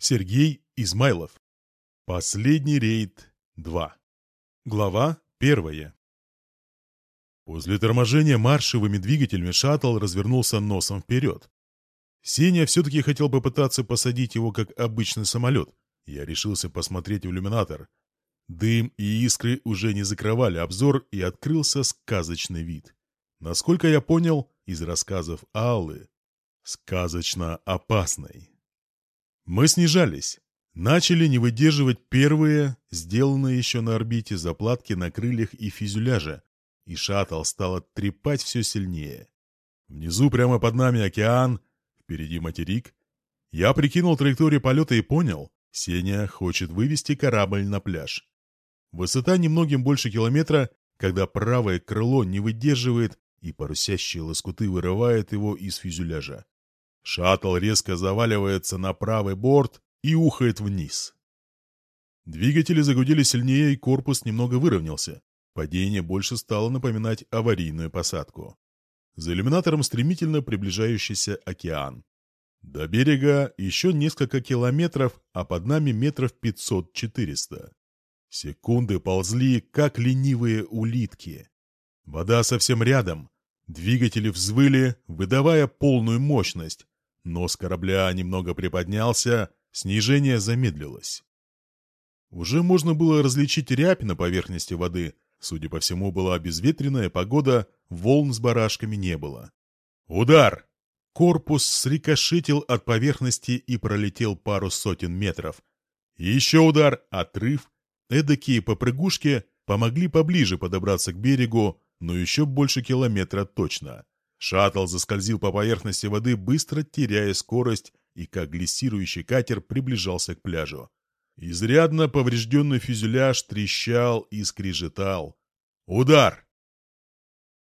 Сергей Измайлов. Последний рейд 2. Глава 1. После торможения маршевыми двигателями шаттл развернулся носом вперед. Сеня все-таки хотел попытаться посадить его как обычный самолет. Я решился посмотреть в иллюминатор. Дым и искры уже не закрывали обзор, и открылся сказочный вид. Насколько я понял из рассказов Аллы, сказочно опасный. Мы снижались. Начали не выдерживать первые, сделанные еще на орбите, заплатки на крыльях и фюзеляже, и шаттл стал оттрепать все сильнее. Внизу прямо под нами океан, впереди материк. Я прикинул траекторию полета и понял, Сеня хочет вывести корабль на пляж. Высота немногим больше километра, когда правое крыло не выдерживает и парусящие лоскуты вырывают его из фюзеляжа. Шаттл резко заваливается на правый борт и ухает вниз. Двигатели загудели сильнее, и корпус немного выровнялся. Падение больше стало напоминать аварийную посадку. За иллюминатором стремительно приближающийся океан. До берега еще несколько километров, а под нами метров 500-400. Секунды ползли, как ленивые улитки. Вода совсем рядом. Двигатели взвыли, выдавая полную мощность, Нос корабля немного приподнялся, снижение замедлилось. Уже можно было различить рябь на поверхности воды. Судя по всему, была безветренная погода, волн с барашками не было. Удар! Корпус срикошетил от поверхности и пролетел пару сотен метров. Еще удар, отрыв. Эдакие попрыгушки помогли поближе подобраться к берегу, но еще больше километра точно. Шаттл заскользил по поверхности воды, быстро теряя скорость, и как глиссирующий катер приближался к пляжу. Изрядно поврежденный фюзеляж трещал и скрежетал. Удар!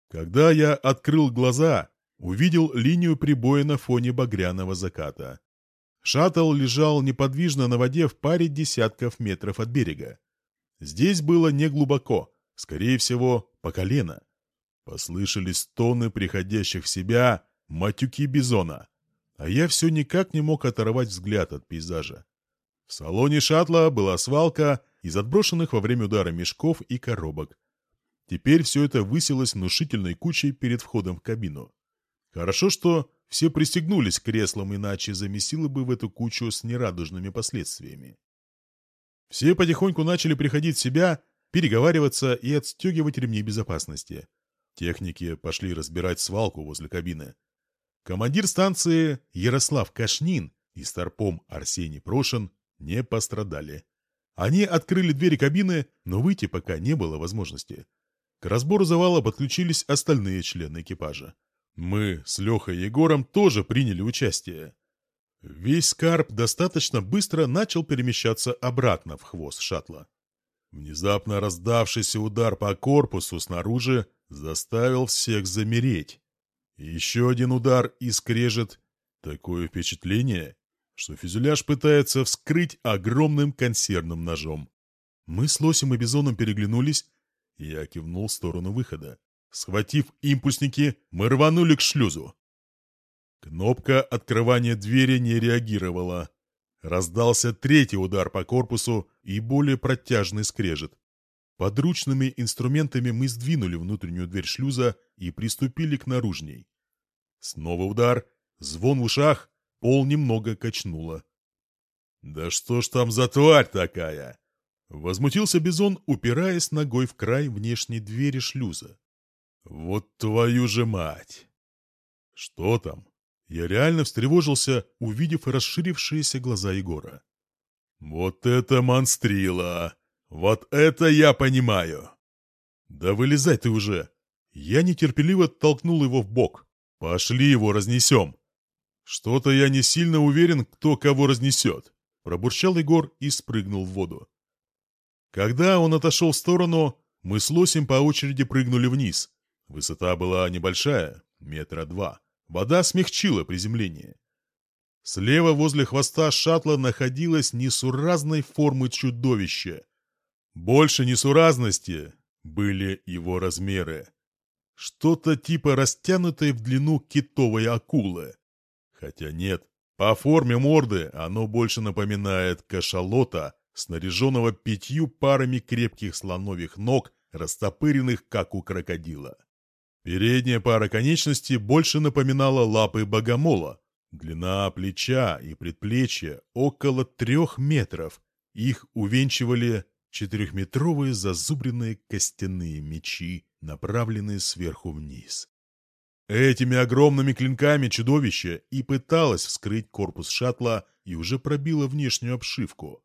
Когда я открыл глаза, увидел линию прибоя на фоне багряного заката. Шаттл лежал неподвижно на воде в паре десятков метров от берега. Здесь было не глубоко, скорее всего, по колено. Послышались стоны приходящих в себя матюки бизона, а я все никак не мог оторвать взгляд от пейзажа. В салоне шаттла была свалка из отброшенных во время удара мешков и коробок. Теперь все это высилось внушительной кучей перед входом в кабину. Хорошо, что все пристегнулись к креслам, иначе замесило бы в эту кучу с нерадужными последствиями. Все потихоньку начали приходить в себя, переговариваться и отстегивать ремни безопасности. Техники пошли разбирать свалку возле кабины. Командир станции Ярослав Кашнин и старпом Арсений Прошин не пострадали. Они открыли двери кабины, но выйти пока не было возможности. К разбору завала подключились остальные члены экипажа. Мы с Лехой и Егором тоже приняли участие. Весь скарб достаточно быстро начал перемещаться обратно в хвост шаттла. Внезапно раздавшийся удар по корпусу снаружи заставил всех замереть. Еще один удар и скрежет. Такое впечатление, что фюзеляж пытается вскрыть огромным консервным ножом. Мы с Лосем и Бизоном переглянулись, я кивнул в сторону выхода. Схватив импульсники, мы рванули к шлюзу. Кнопка открывания двери не реагировала. Раздался третий удар по корпусу и более протяжный скрежет. Подручными инструментами мы сдвинули внутреннюю дверь шлюза и приступили к наружней. Снова удар, звон в ушах, пол немного качнуло. «Да что ж там за тварь такая?» Возмутился Бизон, упираясь ногой в край внешней двери шлюза. «Вот твою же мать!» «Что там?» Я реально встревожился, увидев расширившиеся глаза Егора. «Вот это монстрила! Вот это я понимаю!» «Да вылезай ты уже!» Я нетерпеливо толкнул его в бок. «Пошли его разнесем!» «Что-то я не сильно уверен, кто кого разнесет», — пробурчал Егор и спрыгнул в воду. Когда он отошел в сторону, мы с Лосем по очереди прыгнули вниз. Высота была небольшая, метра два. Вода смягчила приземление. Слева возле хвоста шаттла находилось несуразной формы чудовище. Больше несуразности были его размеры. Что-то типа растянутой в длину китовой акулы. Хотя нет, По форме морды оно больше напоминает кашалота, снаряженного пятью парами крепких слоновьих ног, растопыренных, как у крокодила. Передняя пара конечностей больше напоминала лапы богомола. Длина плеча и предплечья около трех метров. Их увенчивали четырехметровые зазубренные костяные мечи, направленные сверху вниз. Этими огромными клинками чудовище и пыталось вскрыть корпус шаттла и уже пробило внешнюю обшивку.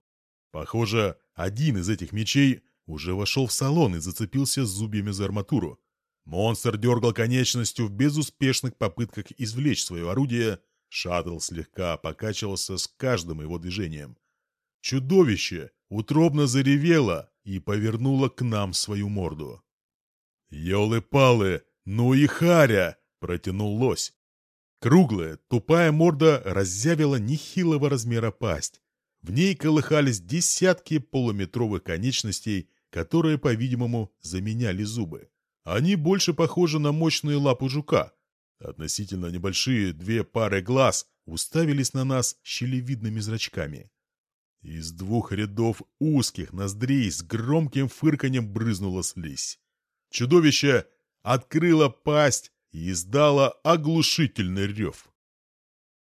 Похоже, один из этих мечей уже вошел в салон и зацепился зубьями за арматуру. Монстр дергал конечностью в безуспешных попытках извлечь свое орудие, шаттл слегка покачивался с каждым его движением. Чудовище утробно заревело и повернуло к нам свою морду. «Елы-палы, ну и харя!» — протянул лось. Круглая, тупая морда разъявила нехилого размера пасть. В ней колыхались десятки полуметровых конечностей, которые, по-видимому, заменяли зубы. Они больше похожи на мощные лапы жука. Относительно небольшие две пары глаз уставились на нас щелевидными зрачками. Из двух рядов узких ноздрей с громким фырканьем брызнула слизь. Чудовище открыло пасть и издало оглушительный рев.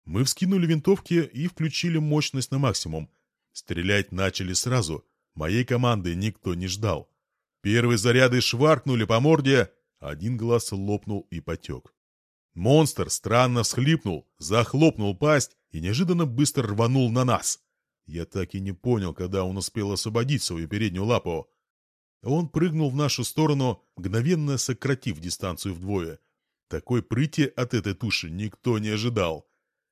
Мы вскинули винтовки и включили мощность на максимум. Стрелять начали сразу. Моей команды никто не ждал. Первые заряды шваркнули по морде, один глаз лопнул и потек. Монстр странно всхлипнул, захлопнул пасть и неожиданно быстро рванул на нас. Я так и не понял, когда он успел освободить свою переднюю лапу. Он прыгнул в нашу сторону, мгновенно сократив дистанцию вдвое. Такой прыти от этой туши никто не ожидал.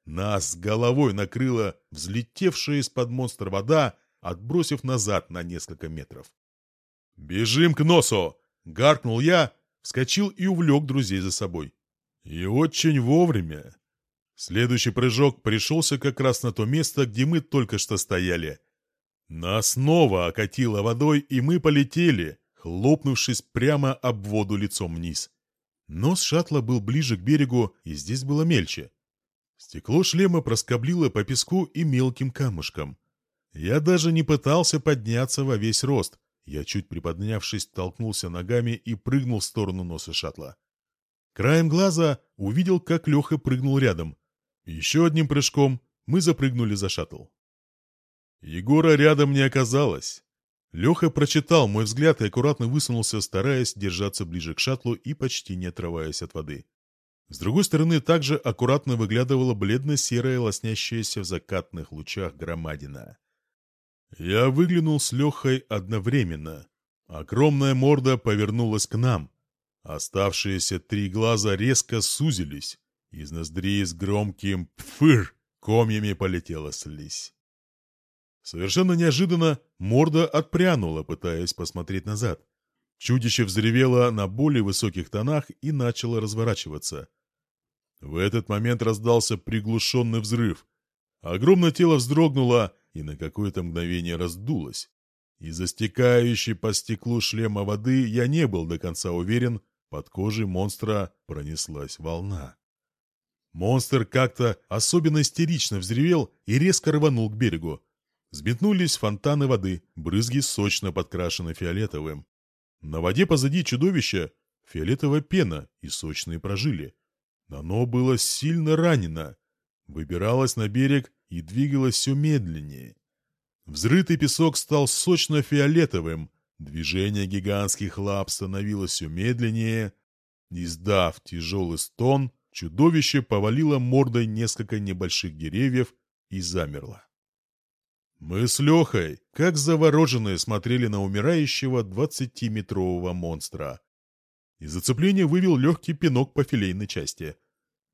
Нас головой накрыла взлетевшая из-под монстра вода, отбросив назад на несколько метров. «Бежим к носу!» — гаркнул я, вскочил и увлек друзей за собой. И очень вовремя. Следующий прыжок пришелся как раз на то место, где мы только что стояли. Нас снова окатило водой, и мы полетели, хлопнувшись прямо об воду лицом вниз. Нос шаттла был ближе к берегу, и здесь было мельче. Стекло шлема проскоблило по песку и мелким камушкам. Я даже не пытался подняться во весь рост. Я, чуть приподнявшись, толкнулся ногами и прыгнул в сторону носа шаттла. Краем глаза увидел, как Леха прыгнул рядом. Еще одним прыжком мы запрыгнули за шаттл. Егора рядом не оказалось. Леха прочитал мой взгляд и аккуратно высунулся, стараясь держаться ближе к шаттлу и почти не отрываясь от воды. С другой стороны, также аккуратно выглядывала бледно-серая, лоснящаяся в закатных лучах громадина. Я выглянул с Лехой одновременно. Огромная морда повернулась к нам. Оставшиеся три глаза резко сузились. Из ноздрей с громким «пфыр» комьями полетела слизь. Совершенно неожиданно морда отпрянула, пытаясь посмотреть назад. Чудище взревело на более высоких тонах и начало разворачиваться. В этот момент раздался приглушенный взрыв. Огромное тело вздрогнуло и на какое-то мгновение раздулось. Из-за стекающей по стеклу шлема воды я не был до конца уверен, под кожей монстра пронеслась волна. Монстр как-то особенно истерично взревел и резко рванул к берегу. Взметнулись фонтаны воды, брызги сочно подкрашены фиолетовым. На воде позади чудовища фиолетовая пена и сочные прожили. Оно было сильно ранено, выбиралось на берег и двигалось все медленнее. Взрытый песок стал сочно-фиолетовым, движение гигантских лап становилось все медленнее. Издав тяжелый стон, Чудовище повалило мордой несколько небольших деревьев и замерло. Мы с Лехой, как завороженные, смотрели на умирающего двадцатиметрового монстра. Из зацепления вывел легкий пинок по филейной части.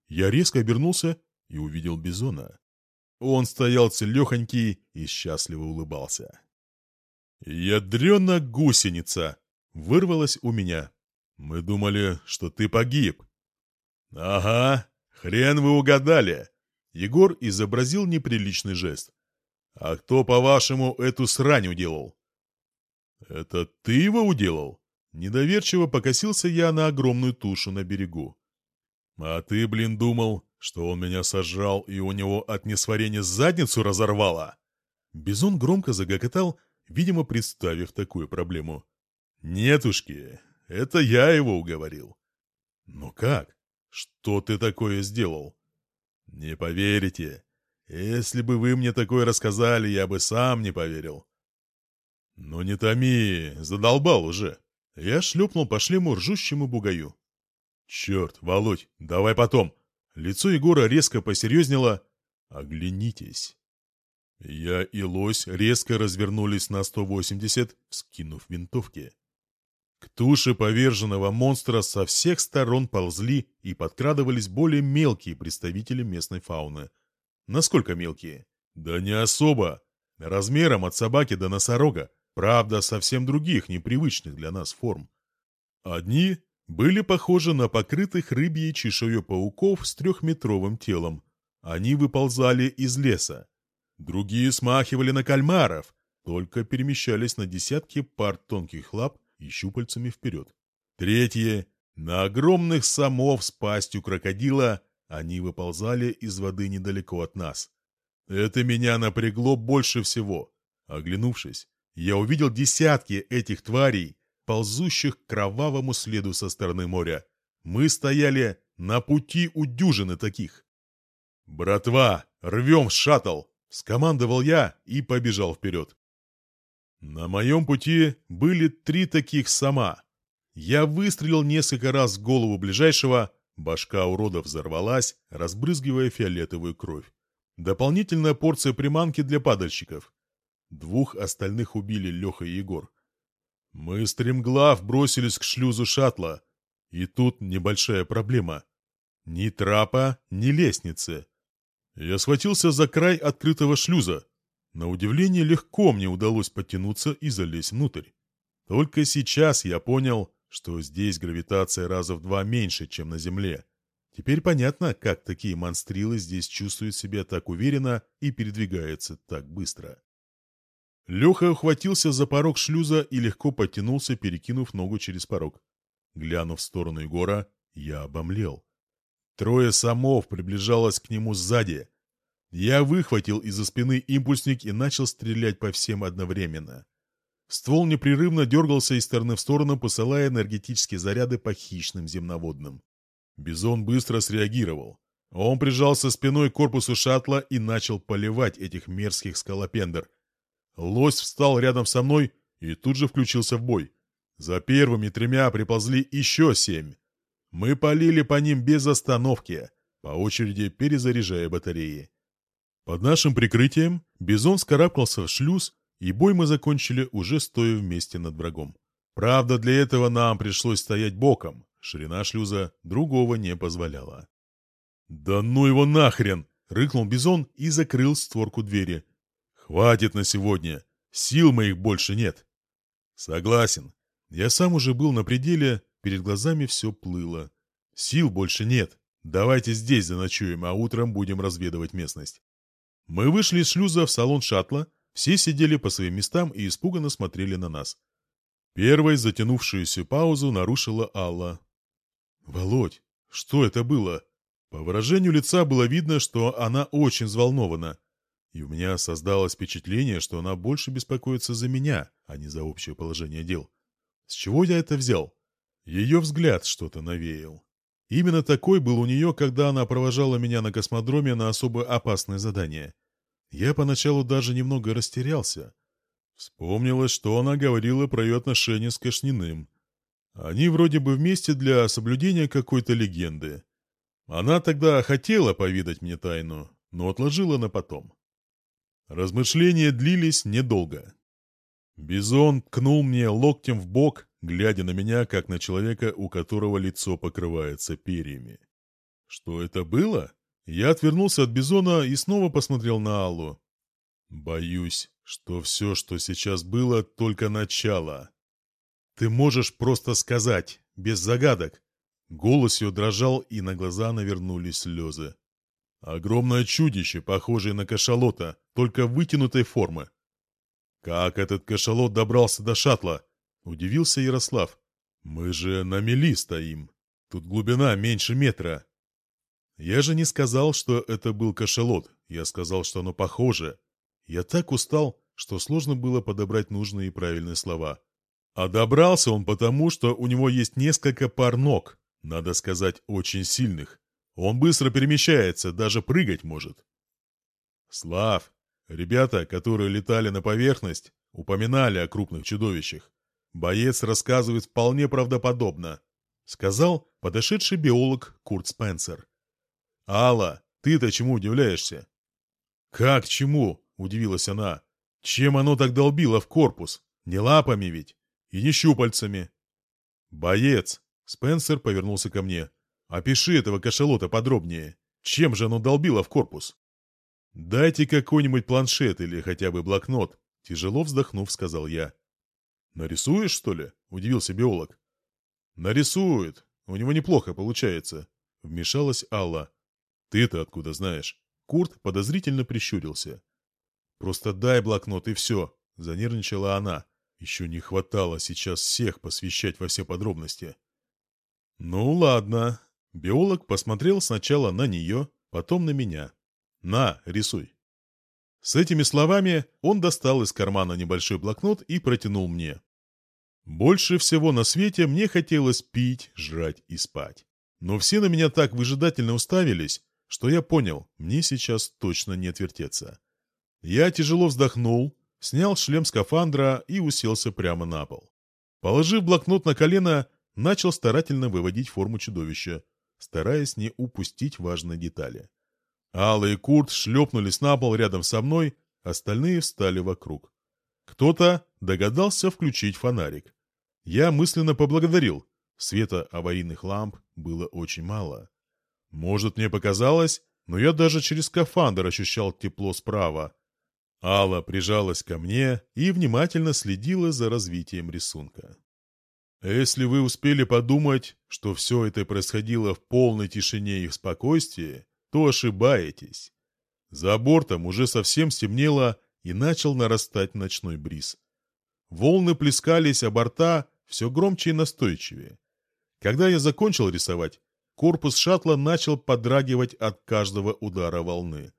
Я резко обернулся и увидел бизона. Он стоял целехонький и счастливо улыбался. «Ядрена гусеница!» — вырвалась у меня. «Мы думали, что ты погиб». «Ага, хрен вы угадали!» Егор изобразил неприличный жест. «А кто, по-вашему, эту срань уделал?» «Это ты его уделал?» Недоверчиво покосился я на огромную тушу на берегу. «А ты, блин, думал, Что он меня сожрал и у него от несварения задницу разорвало? Бизон громко загокотал, видимо, представив такую проблему. «Нетушки, это я его уговорил». «Но как? Что ты такое сделал?» «Не поверите. Если бы вы мне такое рассказали, я бы сам не поверил». «Ну не томи, задолбал уже». Я шлепнул по шлему ржущему бугаю. «Черт, Володь, давай потом!» Лицо Егора резко посерьезнело. «Оглянитесь!» Я и лось резко развернулись на 180, скинув винтовки. К туше поверженного монстра со всех сторон ползли и подкрадывались более мелкие представители местной фауны. Насколько мелкие? Да не особо. Размером от собаки до носорога. Правда, совсем других, непривычных для нас форм. Одни были похожи на покрытых рыбьей чешуей пауков с трехметровым телом. Они выползали из леса. Другие смахивали на кальмаров, только перемещались на десятки пар тонких лап и щупальцами вперед. Третье — на огромных самов с пастью крокодила они выползали из воды недалеко от нас. Это меня напрягло больше всего. Оглянувшись, я увидел десятки этих тварей, ползущих к кровавому следу со стороны моря. Мы стояли на пути у дюжины таких. «Братва, рвем шаттл!» — скомандовал я и побежал вперед. На моем пути были три таких сама. Я выстрелил несколько раз в голову ближайшего, башка урода взорвалась, разбрызгивая фиолетовую кровь. Дополнительная порция приманки для падальщиков. Двух остальных убили Леха и Егор. Мы стремглав бросились к шлюзу шаттла. И тут небольшая проблема. Ни трапа, ни лестницы. Я схватился за край открытого шлюза. На удивление легко мне удалось подтянуться и залезть внутрь. Только сейчас я понял, что здесь гравитация раза в два меньше, чем на Земле. Теперь понятно, как такие монстрилы здесь чувствуют себя так уверенно и передвигаются так быстро. Леха ухватился за порог шлюза и легко подтянулся, перекинув ногу через порог. Глянув в сторону Егора, я обомлел. Трое самов приближалось к нему сзади. Я выхватил из-за спины импульсник и начал стрелять по всем одновременно. Ствол непрерывно дергался из стороны в сторону, посылая энергетические заряды по хищным земноводным. Бизон быстро среагировал. Он прижался спиной к корпусу шаттла и начал поливать этих мерзких сколопендр, Лось встал рядом со мной и тут же включился в бой. За первыми тремя приползли еще семь. Мы палили по ним без остановки, по очереди перезаряжая батареи. Под нашим прикрытием Бизон вскарабкался в шлюз, и бой мы закончили уже стоя вместе над врагом. Правда, для этого нам пришлось стоять боком, ширина шлюза другого не позволяла. «Да ну его нахрен!» — рыкнул Бизон и закрыл створку двери, Хватит на сегодня. Сил моих больше нет. Согласен. Я сам уже был на пределе, перед глазами все плыло. Сил больше нет. Давайте здесь заночуем, а утром будем разведывать местность. Мы вышли из шлюза в салон шаттла, все сидели по своим местам и испуганно смотрели на нас. Первой затянувшуюся паузу нарушила Алла. «Володь, что это было?» По выражению лица было видно, что она очень взволнована и у меня создалось впечатление, что она больше беспокоится за меня, а не за общее положение дел. С чего я это взял? Ее взгляд что-то навеял. Именно такой был у нее, когда она провожала меня на космодроме на особо опасное задание. Я поначалу даже немного растерялся. Вспомнилось, что она говорила про ее отношения с Кашниным. Они вроде бы вместе для соблюдения какой-то легенды. Она тогда хотела повидать мне тайну, но отложила на потом. Размышления длились недолго. Бизон ткнул мне локтем в бок, глядя на меня, как на человека, у которого лицо покрывается перьями. Что это было? Я отвернулся от Бизона и снова посмотрел на Аллу. Боюсь, что все, что сейчас было, только начало. Ты можешь просто сказать, без загадок. Голос ее дрожал, и на глаза навернулись слезы. Огромное чудище, похожее на кашалота, только вытянутой формы. «Как этот кашалот добрался до шаттла?» — удивился Ярослав. «Мы же на мели стоим. Тут глубина меньше метра». Я же не сказал, что это был кашалот. Я сказал, что оно похоже. Я так устал, что сложно было подобрать нужные и правильные слова. А добрался он потому, что у него есть несколько пар ног, надо сказать, очень сильных. Он быстро перемещается, даже прыгать может. Слав, ребята, которые летали на поверхность, упоминали о крупных чудовищах. Боец рассказывает вполне правдоподобно, сказал подошедший биолог Курт Спенсер. «Алла, ты-то чему удивляешься?» «Как чему?» — удивилась она. «Чем оно так долбило в корпус? Не лапами ведь? И не щупальцами?» «Боец!» — Спенсер повернулся ко мне. «Опиши этого кашалота подробнее. Чем же оно долбило в корпус?» «Дайте какой-нибудь планшет или хотя бы блокнот», — тяжело вздохнув, сказал я. «Нарисуешь, что ли?» — удивился биолог. «Нарисует. У него неплохо получается», — вмешалась Алла. «Ты-то откуда знаешь?» Курт подозрительно прищурился. «Просто дай блокнот и все», — занервничала она. Еще не хватало сейчас всех посвящать во все подробности. «Ну ладно». Биолог посмотрел сначала на нее, потом на меня. «На, рисуй». С этими словами он достал из кармана небольшой блокнот и протянул мне. Больше всего на свете мне хотелось пить, жрать и спать. Но все на меня так выжидательно уставились, что я понял, мне сейчас точно не отвертеться. Я тяжело вздохнул, снял шлем скафандра и уселся прямо на пол. Положив блокнот на колено, начал старательно выводить форму чудовища, стараясь не упустить важные детали. Алла и Курт шлепнулись на пол рядом со мной, остальные встали вокруг. Кто-то догадался включить фонарик. Я мысленно поблагодарил. Света аварийных ламп было очень мало. Может, мне показалось, но я даже через скафандр ощущал тепло справа. Алла прижалась ко мне и внимательно следила за развитием рисунка. Если вы успели подумать, что все это происходило в полной тишине и спокойствии, то ошибаетесь. За бортом уже совсем стемнело и начал нарастать ночной бриз. Волны плескались о борта все громче и настойчивее. Когда я закончил рисовать, корпус шаттла начал подрагивать от каждого удара волны.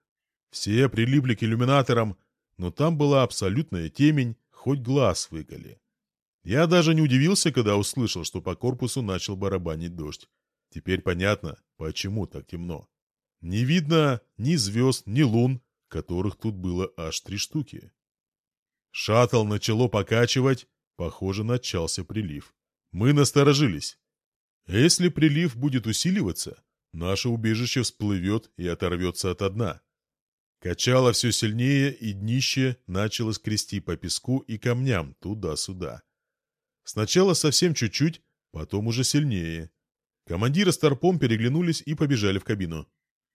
Все прилипли к иллюминаторам, но там была абсолютная темень, хоть глаз выколи. Я даже не удивился, когда услышал, что по корпусу начал барабанить дождь. Теперь понятно, почему так темно. Не видно ни звезд, ни лун, которых тут было аж три штуки. Шаттл начало покачивать, похоже, начался прилив. Мы насторожились. Если прилив будет усиливаться, наше убежище всплывет и оторвется от дна. Качало все сильнее, и днище начало скрести по песку и камням туда-сюда. Сначала совсем чуть-чуть, потом уже сильнее. Командиры с торпом переглянулись и побежали в кабину.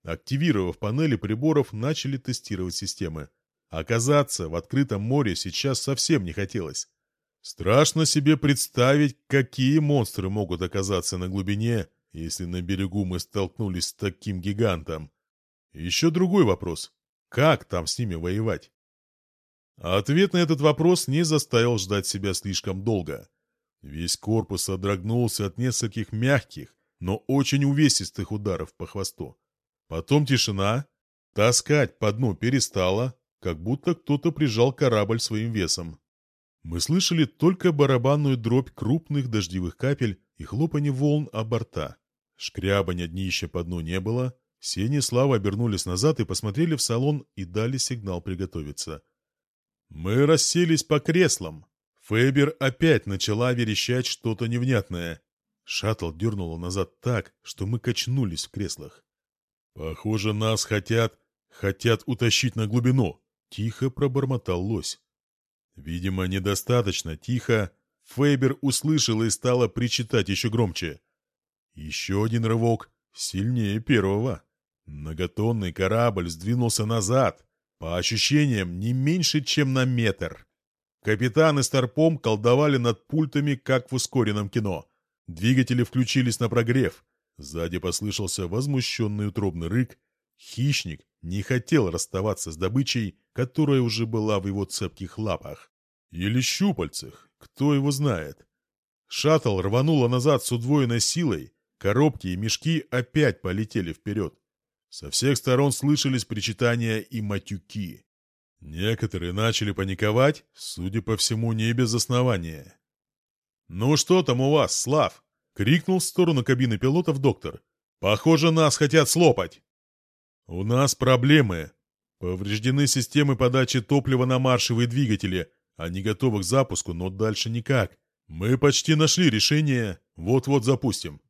Активировав панели приборов, начали тестировать системы. Оказаться в открытом море сейчас совсем не хотелось. Страшно себе представить, какие монстры могут оказаться на глубине, если на берегу мы столкнулись с таким гигантом. Еще другой вопрос. Как там с ними воевать? ответ на этот вопрос не заставил ждать себя слишком долго. Весь корпус содрогнулся от нескольких мягких, но очень увесистых ударов по хвосту. Потом тишина. Таскать по дну перестала, как будто кто-то прижал корабль своим весом. Мы слышали только барабанную дробь крупных дождевых капель и хлопанье волн о борта. Шкрябанья днища по дну не было. Сеня и Слава обернулись назад и посмотрели в салон и дали сигнал приготовиться. Мы расселись по креслам. Фейбер опять начала верещать что-то невнятное. Шаттл дернуло назад так, что мы качнулись в креслах. «Похоже, нас хотят... хотят утащить на глубину», — тихо пробормотал лось. Видимо, недостаточно тихо. Фейбер услышала и стала причитать еще громче. Еще один рывок, сильнее первого. Многотонный корабль сдвинулся назад, по ощущениям не меньше, чем на метр. Капитаны с торпом колдовали над пультами, как в ускоренном кино. Двигатели включились на прогрев. Сзади послышался возмущенный утробный рык. Хищник не хотел расставаться с добычей, которая уже была в его цепких лапах. Или щупальцах, кто его знает. Шаттл рвануло назад с удвоенной силой, коробки и мешки опять полетели вперед. Со всех сторон слышались причитания и матюки. Некоторые начали паниковать, судя по всему, не без основания. «Ну что там у вас, Слав?» — крикнул в сторону кабины пилотов доктор. «Похоже, нас хотят слопать!» «У нас проблемы. Повреждены системы подачи топлива на маршевые двигатели. Они готовы к запуску, но дальше никак. Мы почти нашли решение. Вот-вот запустим».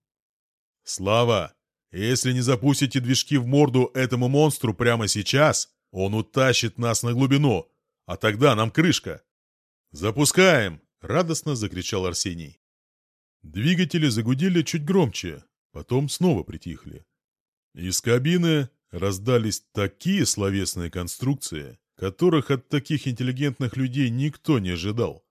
«Слава, если не запустите движки в морду этому монстру прямо сейчас, он утащит нас на глубину, а тогда нам крышка. «Запускаем!» — радостно закричал Арсений. Двигатели загудели чуть громче, потом снова притихли. Из кабины раздались такие словесные конструкции, которых от таких интеллигентных людей никто не ожидал.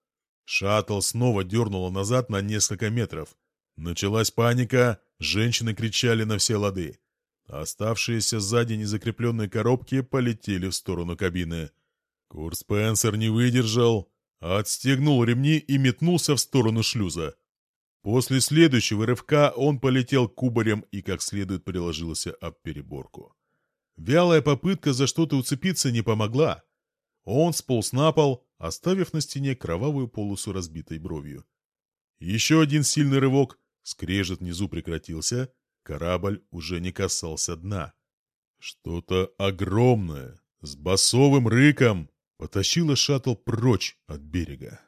Шаттл снова дернуло назад на несколько метров. Началась паника, Женщины кричали на все лады. Оставшиеся сзади незакрепленные коробки полетели в сторону кабины. Курс Спенсер не выдержал, отстегнул ремни и метнулся в сторону шлюза. После следующего рывка он полетел кубарем и как следует приложился об переборку. Вялая попытка за что-то уцепиться не помогла. Он сполз на пол, оставив на стене кровавую полосу разбитой бровью. Еще один сильный рывок, Скрежет внизу прекратился, корабль уже не касался дна. Что-то огромное, с басовым рыком, потащило шаттл прочь от берега.